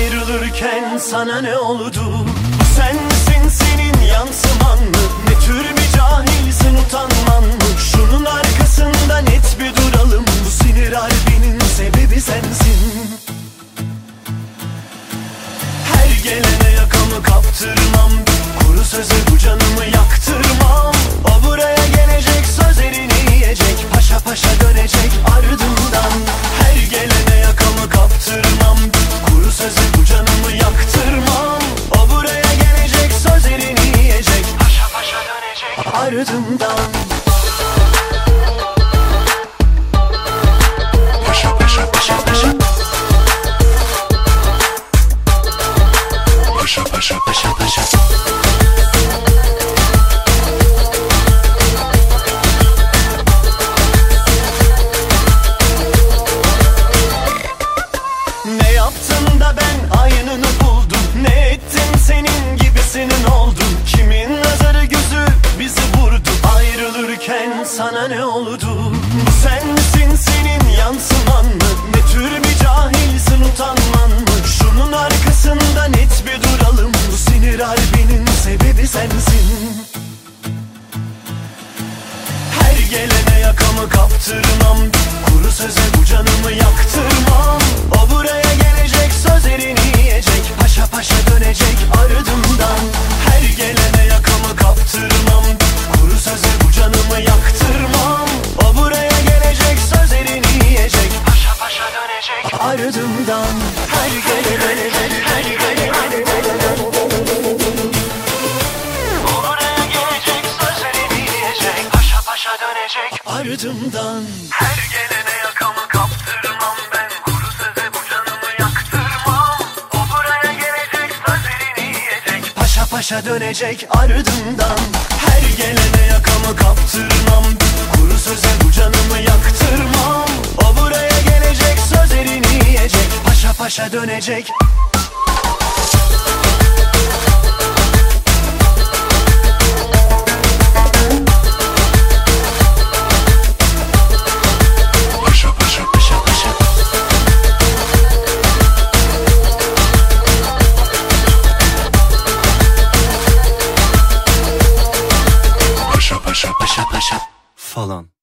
Ayrılırken sana ne oldu? Bu sen misin senin yansıman mı? Ne tür bir cahilsin utanman mı? Şunun arkasında net bir duralım Bu sinir harbinin sebebi sensin Her gelene yakamı kaptırmam Kuru söze bu canımı yaktırmam O buraya gelecek söz elini yiyecek Yaktırmam. O buraya gelecek sözlerini yiyecek. Paşa paşa dönecek Ardından sana ne oldu? Bu sen misin senin yansıman mı? Ne tür bir cahilsin utanman mı? Şunun arkasında net bir duralım Bu sinir harbinin sebebi sensin Her gelene yakamı kaptırmam dönecek ardımdan Her gelene yakamı kaptırmam ben. Kuru söze bu canımı yaktırmam. O buraya gelecek sözlerini yiyecek. Paşa paşa dönecek ardımdan. Her gelene yakamı kaptırmam Kuru söze bu paşa paşa falan.